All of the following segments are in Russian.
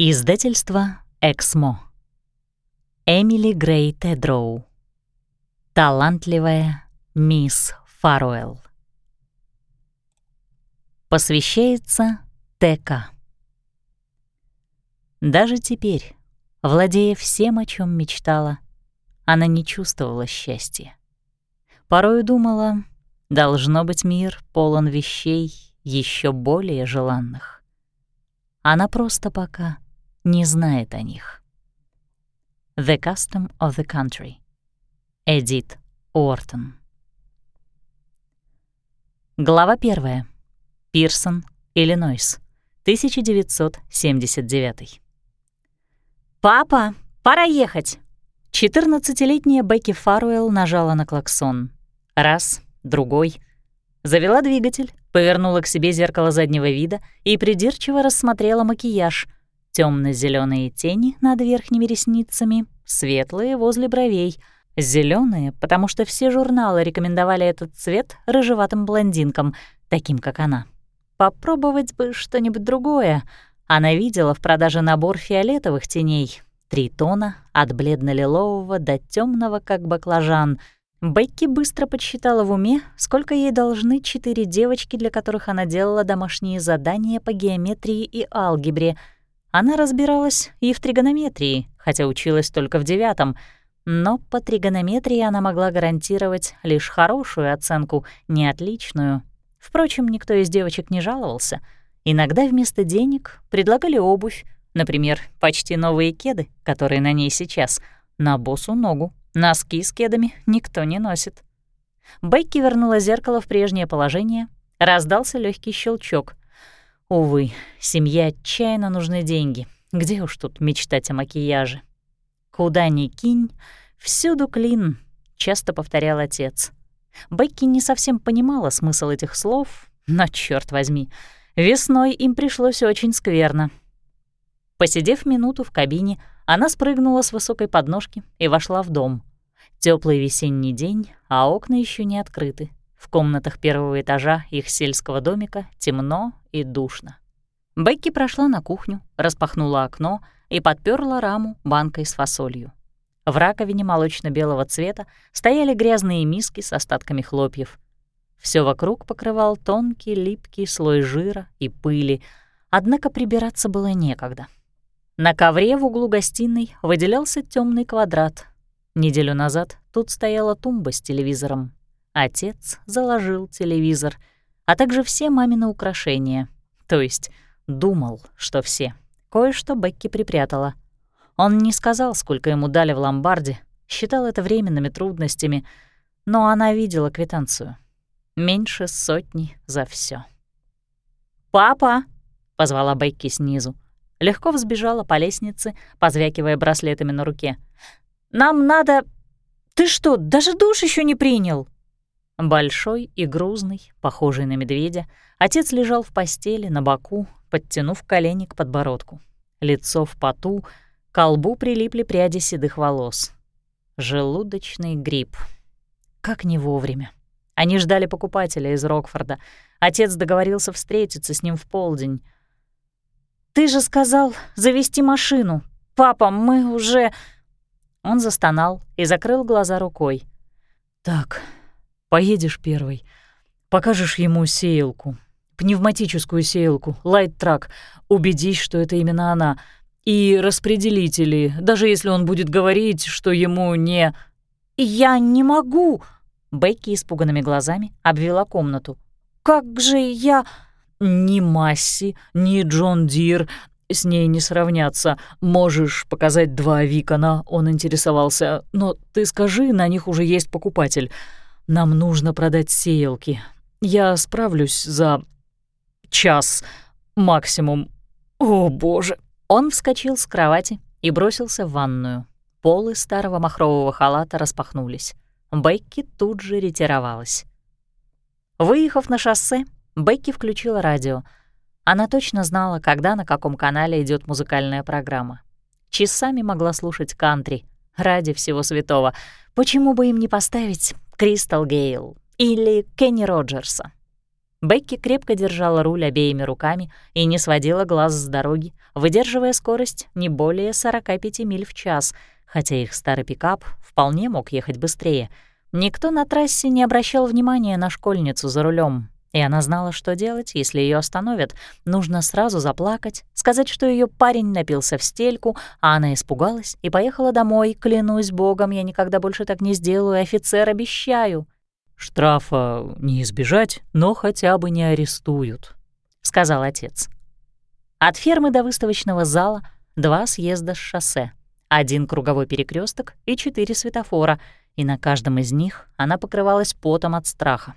Издательство «Эксмо». Эмили Грей Тедроу. Талантливая мисс Фаруэлл. Посвящается ТК. Даже теперь, владея всем, о чем мечтала, она не чувствовала счастья. Порою думала, должно быть мир полон вещей еще более желанных. Она просто пока не знает о них. The Custom of the Country. Эдит Уортон. Глава первая. Пирсон, Иллинойс, 1979. «Папа, пора ехать!» 14-летняя Бекки Фаруэлл нажала на клаксон. Раз, другой. Завела двигатель, повернула к себе зеркало заднего вида и придирчиво рассмотрела макияж — Темно-зеленые тени над верхними ресницами, светлые возле бровей, зеленые, потому что все журналы рекомендовали этот цвет рыжеватым блондинкам, таким как она. Попробовать бы что-нибудь другое. Она видела в продаже набор фиолетовых теней, три тона, от бледно-лилового до темного, как баклажан. Бекки быстро подсчитала в уме, сколько ей должны четыре девочки, для которых она делала домашние задания по геометрии и алгебре — она разбиралась и в тригонометрии, хотя училась только в девятом, но по тригонометрии она могла гарантировать лишь хорошую оценку, не отличную. Впрочем, никто из девочек не жаловался. Иногда вместо денег предлагали обувь, например, почти новые кеды, которые на ней сейчас, на босу ногу. Носки с кедами никто не носит. Бекки вернула зеркало в прежнее положение, раздался легкий щелчок. Увы, семье отчаянно нужны деньги. Где уж тут мечтать о макияже? Куда ни кинь, всюду клин, часто повторял отец. Бекки не совсем понимала смысл этих слов, но, черт возьми, весной им пришлось очень скверно. Посидев минуту в кабине, она спрыгнула с высокой подножки и вошла в дом. Теплый весенний день, а окна еще не открыты. В комнатах первого этажа их сельского домика темно и душно. Бекки прошла на кухню, распахнула окно и подперла раму банкой с фасолью. В раковине молочно-белого цвета стояли грязные миски с остатками хлопьев. Все вокруг покрывал тонкий липкий слой жира и пыли, однако прибираться было некогда. На ковре в углу гостиной выделялся темный квадрат. Неделю назад тут стояла тумба с телевизором. Отец заложил телевизор, а также все мамины украшения. То есть думал, что все. Кое-что Бекки припрятала. Он не сказал, сколько ему дали в ломбарде, считал это временными трудностями, но она видела квитанцию. Меньше сотни за все. «Папа!» — позвала Бекки снизу. Легко взбежала по лестнице, позвякивая браслетами на руке. «Нам надо... Ты что, даже душ еще не принял?» Большой и грузный, похожий на медведя, отец лежал в постели на боку, подтянув колени к подбородку. Лицо в поту, к колбу прилипли пряди седых волос. Желудочный грипп. Как не вовремя. Они ждали покупателя из Рокфорда. Отец договорился встретиться с ним в полдень. «Ты же сказал завести машину. Папа, мы уже...» Он застонал и закрыл глаза рукой. «Так, Поедешь первый. Покажешь ему сеялку. Пневматическую сеялку, лайт-трак. Убедись, что это именно она. И распределители, даже если он будет говорить, что ему не... «Я не могу!» Бекки испуганными глазами обвела комнату. «Как же я...» «Ни Масси, ни Джон Дир с ней не сравнятся. Можешь показать два Викона, он интересовался. Но ты скажи, на них уже есть покупатель. Нам нужно продать сеялки. Я справлюсь за час максимум. О, боже!» Он вскочил с кровати и бросился в ванную. Полы старого махрового халата распахнулись. Бекки тут же ретировалась. Выехав на шоссе, Бекки включила радио. Она точно знала, когда на каком канале идет музыкальная программа. Часами могла слушать кантри. Ради всего святого. Почему бы им не поставить Кристал Гейл или Кенни Роджерса. Бекки крепко держала руль обеими руками и не сводила глаз с дороги, выдерживая скорость не более 45 миль в час, хотя их старый пикап вполне мог ехать быстрее. Никто на трассе не обращал внимания на школьницу за рулем, и она знала, что делать, если ее остановят. Нужно сразу заплакать, сказать, что ее парень напился в стельку, а она испугалась и поехала домой. Клянусь богом, я никогда больше так не сделаю, офицер, обещаю. «Штрафа не избежать, но хотя бы не арестуют», — сказал отец. От фермы до выставочного зала два съезда с шоссе, один круговой перекресток и четыре светофора, и на каждом из них она покрывалась потом от страха.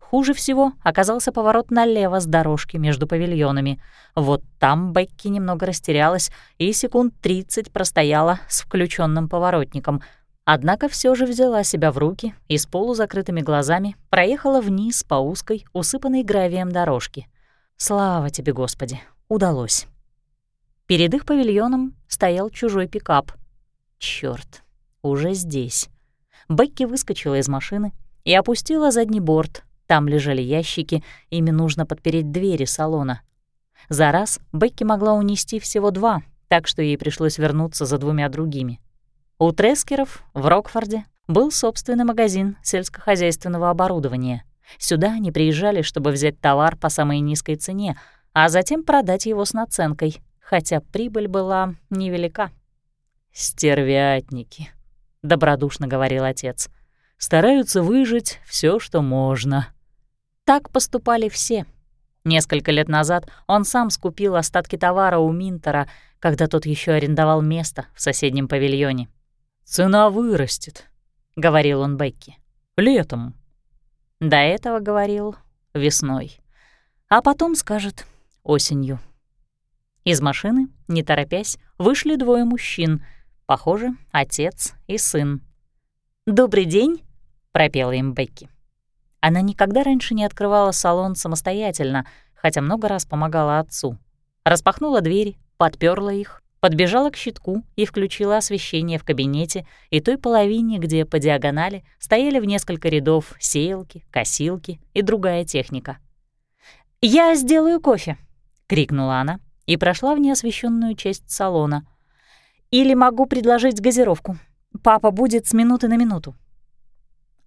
Хуже всего оказался поворот налево с дорожки между павильонами. Вот там Бекки немного растерялась и секунд 30 простояла с включенным поворотником — Однако все же взяла себя в руки и с полузакрытыми глазами проехала вниз по узкой, усыпанной гравием дорожке. Слава тебе, Господи, удалось. Перед их павильоном стоял чужой пикап. Чёрт, уже здесь. Бекки выскочила из машины и опустила задний борт. Там лежали ящики, ими нужно подпереть двери салона. За раз Бекки могла унести всего два, так что ей пришлось вернуться за двумя другими. У Трескеров в Рокфорде был собственный магазин сельскохозяйственного оборудования. Сюда они приезжали, чтобы взять товар по самой низкой цене, а затем продать его с наценкой, хотя прибыль была невелика. «Стервятники», — добродушно говорил отец, — «стараются выжить все, что можно». Так поступали все. Несколько лет назад он сам скупил остатки товара у Минтера, когда тот еще арендовал место в соседнем павильоне. «Цена вырастет», — говорил он Бекки. «Летом». До этого говорил весной, а потом скажет осенью. Из машины, не торопясь, вышли двое мужчин, похоже, отец и сын. «Добрый день», — пропела им Бекки. Она никогда раньше не открывала салон самостоятельно, хотя много раз помогала отцу. Распахнула двери, подперла их, подбежала к щитку и включила освещение в кабинете и той половине, где по диагонали стояли в несколько рядов сеялки, косилки и другая техника. «Я сделаю кофе!» — крикнула она и прошла в неосвещенную часть салона. «Или могу предложить газировку. Папа будет с минуты на минуту».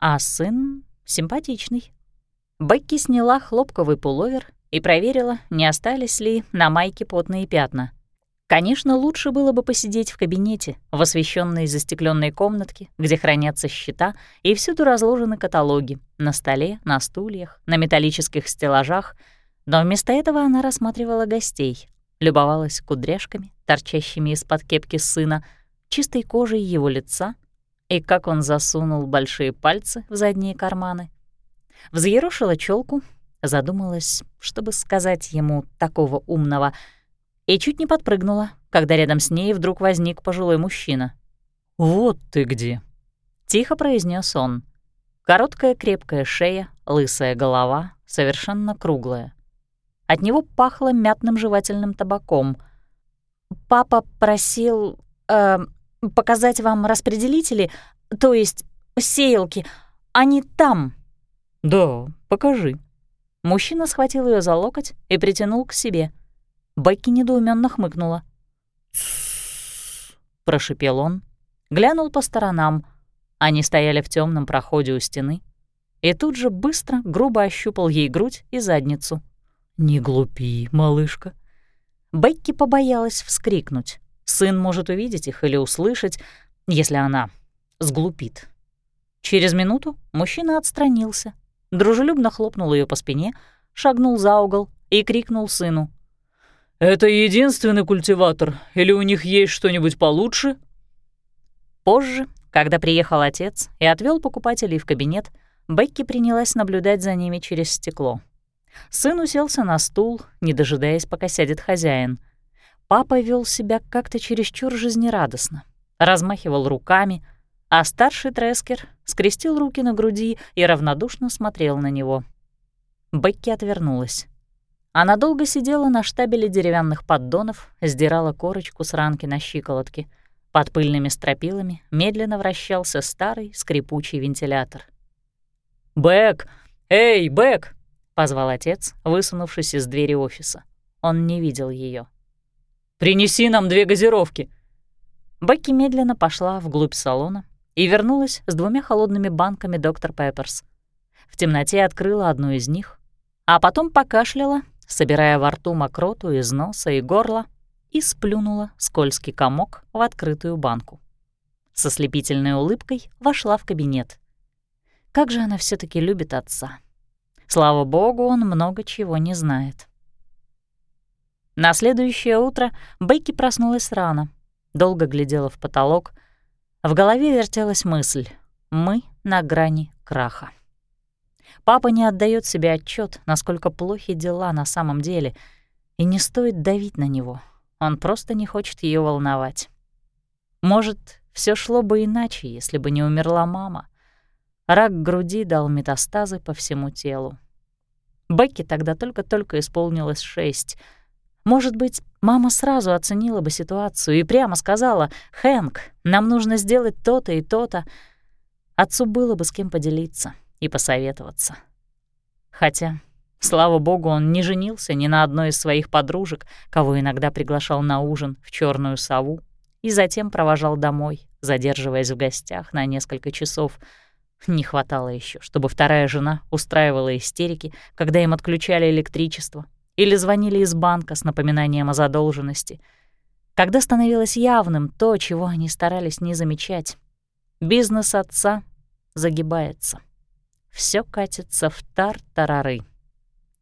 А сын симпатичный. Бекки сняла хлопковый пуловер и проверила, не остались ли на майке потные пятна. Конечно, лучше было бы посидеть в кабинете, в освещенной застекленной комнатке, где хранятся счета, и всюду разложены каталоги — на столе, на стульях, на металлических стеллажах. Но вместо этого она рассматривала гостей, любовалась кудряшками, торчащими из-под кепки сына, чистой кожей его лица и как он засунул большие пальцы в задние карманы. Взъерошила челку, задумалась, чтобы сказать ему такого умного — и чуть не подпрыгнула, когда рядом с ней вдруг возник пожилой мужчина. «Вот ты где!» — тихо произнес он. Короткая крепкая шея, лысая голова, совершенно круглая. От него пахло мятным жевательным табаком. «Папа просил э, показать вам распределители, то есть сеялки. Они там». «Да, покажи». Мужчина схватил ее за локоть и притянул к себе — Бекки недоуменно хмыкнула. прошипел он, глянул по сторонам. Они стояли в темном проходе у стены, и тут же быстро, грубо ощупал ей грудь и задницу. «Не глупи, малышка». Бекки побоялась вскрикнуть. Сын может увидеть их или услышать, если она сглупит. Через минуту мужчина отстранился, дружелюбно хлопнул ее по спине, шагнул за угол и крикнул сыну. «Это единственный культиватор, или у них есть что-нибудь получше?» Позже, когда приехал отец и отвел покупателей в кабинет, Бекки принялась наблюдать за ними через стекло. Сын уселся на стул, не дожидаясь, пока сядет хозяин. Папа вел себя как-то чересчур жизнерадостно, размахивал руками, а старший Трескер скрестил руки на груди и равнодушно смотрел на него. Бекки отвернулась. Она долго сидела на штабеле деревянных поддонов, сдирала корочку с ранки на щиколотке. Под пыльными стропилами медленно вращался старый скрипучий вентилятор. «Бэк! Эй, Бэк!» — позвал отец, высунувшись из двери офиса. Он не видел ее. «Принеси нам две газировки!» Бекки медленно пошла вглубь салона и вернулась с двумя холодными банками доктор Пепперс. В темноте открыла одну из них, а потом покашляла, собирая во рту мокроту из носа и горла, и сплюнула скользкий комок в открытую банку. Со слепительной улыбкой вошла в кабинет. Как же она все таки любит отца. Слава богу, он много чего не знает. На следующее утро Бейки проснулась рано, долго глядела в потолок. В голове вертелась мысль «Мы на грани краха». Папа не отдает себе отчет, насколько плохи дела на самом деле, и не стоит давить на него. Он просто не хочет ее волновать. Может, все шло бы иначе, если бы не умерла мама. Рак груди дал метастазы по всему телу. Бекки тогда только-только исполнилось шесть. Может быть, мама сразу оценила бы ситуацию и прямо сказала, «Хэнк, нам нужно сделать то-то и то-то». Отцу было бы с кем поделиться и посоветоваться. Хотя, слава богу, он не женился ни на одной из своих подружек, кого иногда приглашал на ужин в черную сову и затем провожал домой, задерживаясь в гостях на несколько часов — не хватало еще, чтобы вторая жена устраивала истерики, когда им отключали электричество, или звонили из банка с напоминанием о задолженности. Когда становилось явным то, чего они старались не замечать, бизнес отца загибается. Все катится в тар-тарары.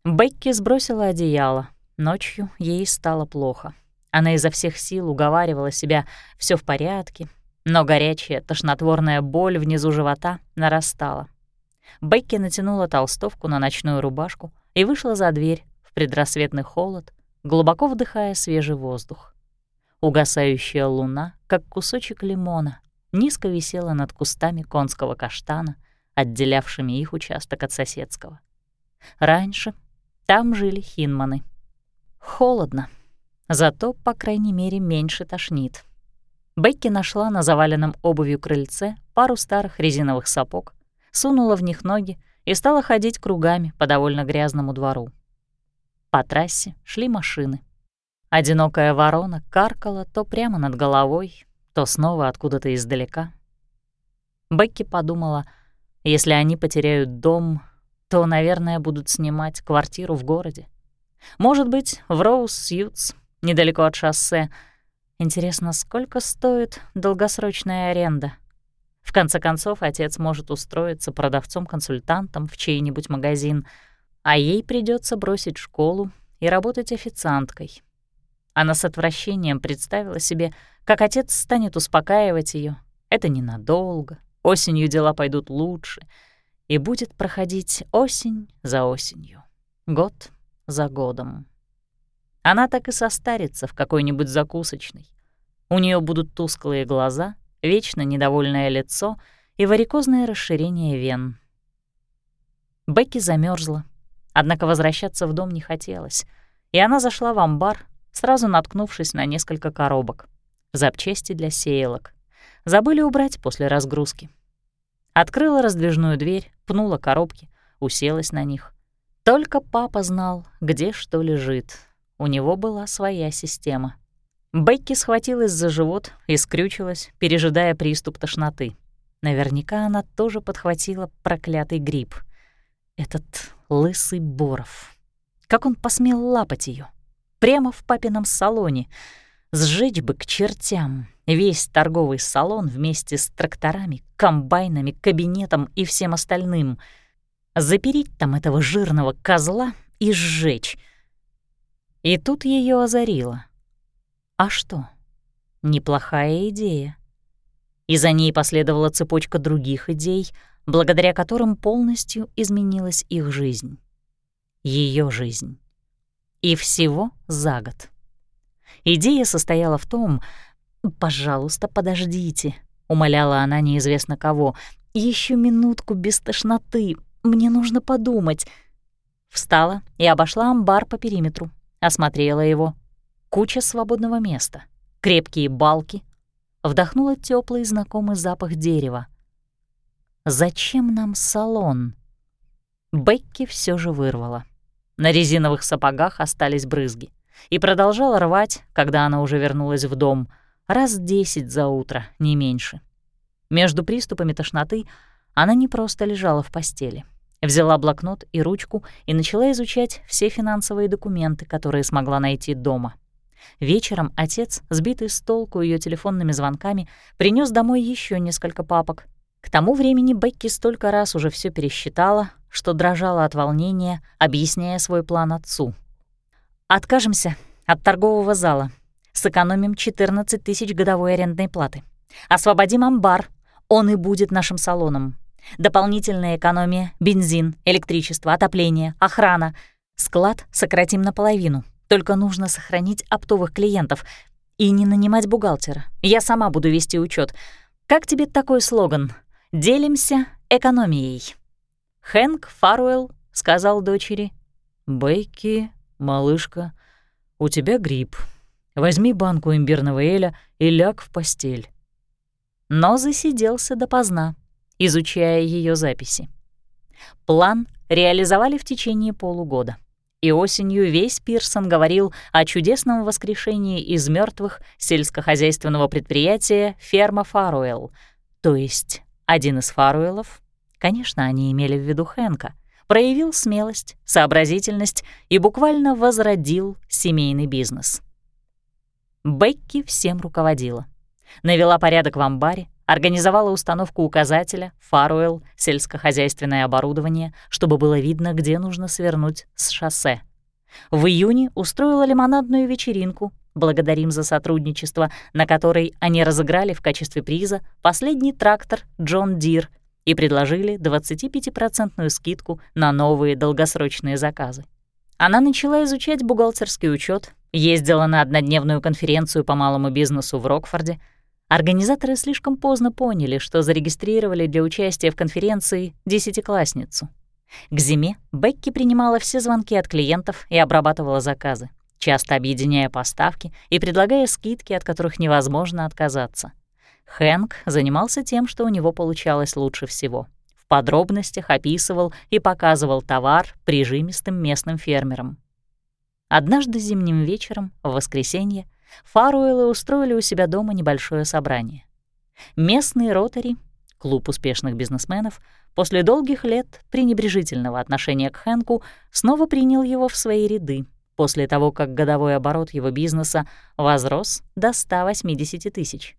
Бекки сбросила одеяло. Ночью ей стало плохо. Она изо всех сил уговаривала себя, все в порядке, но горячая, тошнотворная боль внизу живота нарастала. Бекки натянула толстовку на ночную рубашку и вышла за дверь предрассветный холод, глубоко вдыхая свежий воздух. Угасающая луна, как кусочек лимона, низко висела над кустами конского каштана, отделявшими их участок от соседского. Раньше там жили хинманы. Холодно, зато, по крайней мере, меньше тошнит. Бекки нашла на заваленном обувью крыльце пару старых резиновых сапог, сунула в них ноги и стала ходить кругами по довольно грязному двору. По трассе шли машины. Одинокая ворона каркала то прямо над головой, то снова откуда-то издалека. Бекки подумала, если они потеряют дом, то, наверное, будут снимать квартиру в городе. Может быть, в Роуз-Сьютс, недалеко от шоссе — Интересно, сколько стоит долгосрочная аренда? В конце концов, отец может устроиться продавцом-консультантом в чей-нибудь магазин, а ей придется бросить школу и работать официанткой. Она с отвращением представила себе, как отец станет успокаивать ее. Это ненадолго, осенью дела пойдут лучше, и будет проходить осень за осенью, год за годом. Она так и состарится в какой-нибудь закусочной. У нее будут тусклые глаза, вечно недовольное лицо и варикозное расширение вен. Бекки замерзла, однако возвращаться в дом не хотелось, и она зашла в амбар, сразу наткнувшись на несколько коробок. Запчасти для сеялок. Забыли убрать после разгрузки. Открыла раздвижную дверь, пнула коробки, уселась на них. Только папа знал, где что лежит, у него была своя система. Бекки схватилась за живот и скрючилась, пережидая приступ тошноты. Наверняка она тоже подхватила проклятый грипп. Этот лысый Боров. Как он посмел лапать ее? Прямо в папином салоне. Сжечь бы к чертям весь торговый салон вместе с тракторами, комбайнами, кабинетом и всем остальным. Запереть там этого жирного козла и сжечь — и тут ее озарило. А что? Неплохая идея. И за ней последовала цепочка других идей, благодаря которым полностью изменилась их жизнь. Ее жизнь. И всего за год. Идея состояла в том, «Пожалуйста, подождите», — умоляла она неизвестно кого, еще минутку без тошноты, мне нужно подумать». Встала и обошла амбар по периметру, осмотрела его. Куча свободного места, крепкие балки. Вдохнула теплый знакомый запах дерева. Зачем нам салон? Бекки все же вырвала. На резиновых сапогах остались брызги. И продолжала рвать, когда она уже вернулась в дом, раз десять за утро, не меньше. Между приступами тошноты она не просто лежала в постели. Взяла блокнот и ручку и начала изучать все финансовые документы, которые смогла найти дома. Вечером отец, сбитый с толку ее телефонными звонками, принес домой еще несколько папок. К тому времени Бекки столько раз уже все пересчитала, что дрожала от волнения, объясняя свой план отцу. «Откажемся от торгового зала. Сэкономим 14 тысяч годовой арендной платы. Освободим амбар. Он и будет нашим салоном. Дополнительная экономия, бензин, электричество, отопление, охрана. Склад сократим наполовину. Только нужно сохранить оптовых клиентов и не нанимать бухгалтера. Я сама буду вести учет. Как тебе такой слоган? Делимся экономией. Хэнк Фаруэлл сказал дочери. «Бейки, малышка, у тебя грипп. Возьми банку имбирного эля и ляг в постель». Но засиделся допоздна изучая ее записи. План реализовали в течение полугода. И осенью весь Пирсон говорил о чудесном воскрешении из мертвых сельскохозяйственного предприятия «Ферма Фаруэлл», то есть один из Фаруэллов, конечно, они имели в виду Хэнка, проявил смелость, сообразительность и буквально возродил семейный бизнес. Бекки всем руководила. Навела порядок в амбаре, Организовала установку указателя «Фаруэлл. Сельскохозяйственное оборудование», чтобы было видно, где нужно свернуть с шоссе. В июне устроила лимонадную вечеринку, благодарим за сотрудничество, на которой они разыграли в качестве приза последний трактор «Джон Дир» и предложили 25% скидку на новые долгосрочные заказы. Она начала изучать бухгалтерский учет, ездила на однодневную конференцию по малому бизнесу в Рокфорде — Организаторы слишком поздно поняли, что зарегистрировали для участия в конференции десятиклассницу. К зиме Бекки принимала все звонки от клиентов и обрабатывала заказы, часто объединяя поставки и предлагая скидки, от которых невозможно отказаться. Хэнк занимался тем, что у него получалось лучше всего. В подробностях описывал и показывал товар прижимистым местным фермерам. Однажды зимним вечером, в воскресенье, Фаруэллы устроили у себя дома небольшое собрание. Местный ротари, клуб успешных бизнесменов, после долгих лет пренебрежительного отношения к Хэнку снова принял его в свои ряды после того, как годовой оборот его бизнеса возрос до 180 тысяч.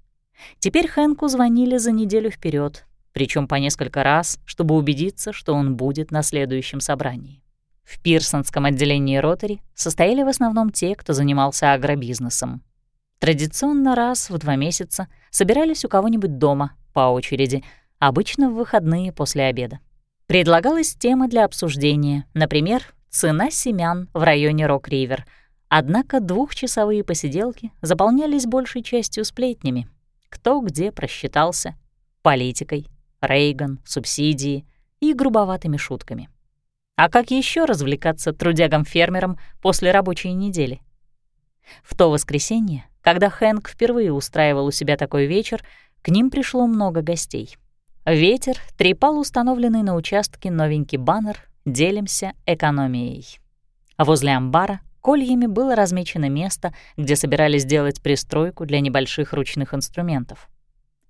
Теперь Хэнку звонили за неделю вперед, причем по несколько раз, чтобы убедиться, что он будет на следующем собрании. В Пирсонском отделении Ротари состояли в основном те, кто занимался агробизнесом. Традиционно раз в два месяца собирались у кого-нибудь дома по очереди, обычно в выходные после обеда. Предлагалась тема для обсуждения, например, цена семян в районе Рок-Ривер. Однако двухчасовые посиделки заполнялись большей частью сплетнями. Кто где просчитался, политикой, Рейган, субсидии и грубоватыми шутками. А как еще развлекаться трудягам-фермерам после рабочей недели? В то воскресенье, когда Хэнк впервые устраивал у себя такой вечер, к ним пришло много гостей. Ветер трепал установленный на участке новенький баннер «Делимся экономией». А возле амбара кольями было размечено место, где собирались делать пристройку для небольших ручных инструментов.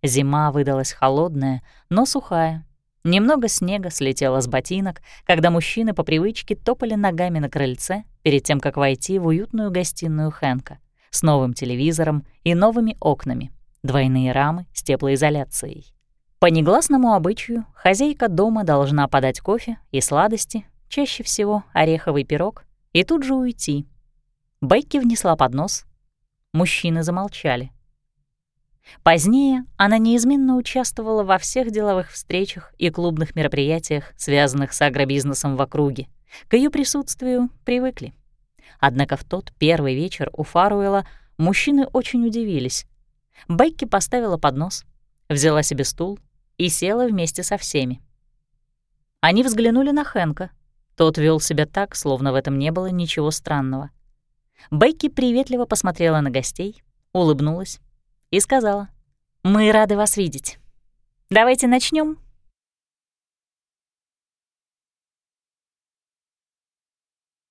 Зима выдалась холодная, но сухая, Немного снега слетело с ботинок, когда мужчины по привычке топали ногами на крыльце перед тем, как войти в уютную гостиную Хэнка с новым телевизором и новыми окнами, двойные рамы с теплоизоляцией. По негласному обычаю хозяйка дома должна подать кофе и сладости, чаще всего ореховый пирог, и тут же уйти. Бейки внесла поднос. Мужчины замолчали. Позднее она неизменно участвовала во всех деловых встречах и клубных мероприятиях, связанных с агробизнесом в округе. К ее присутствию привыкли. Однако в тот первый вечер у Фаруэла мужчины очень удивились. Бейки поставила поднос, взяла себе стул и села вместе со всеми. Они взглянули на Хэнка. Тот вел себя так, словно в этом не было ничего странного. Бейки приветливо посмотрела на гостей, улыбнулась и сказала, «Мы рады вас видеть. Давайте начнем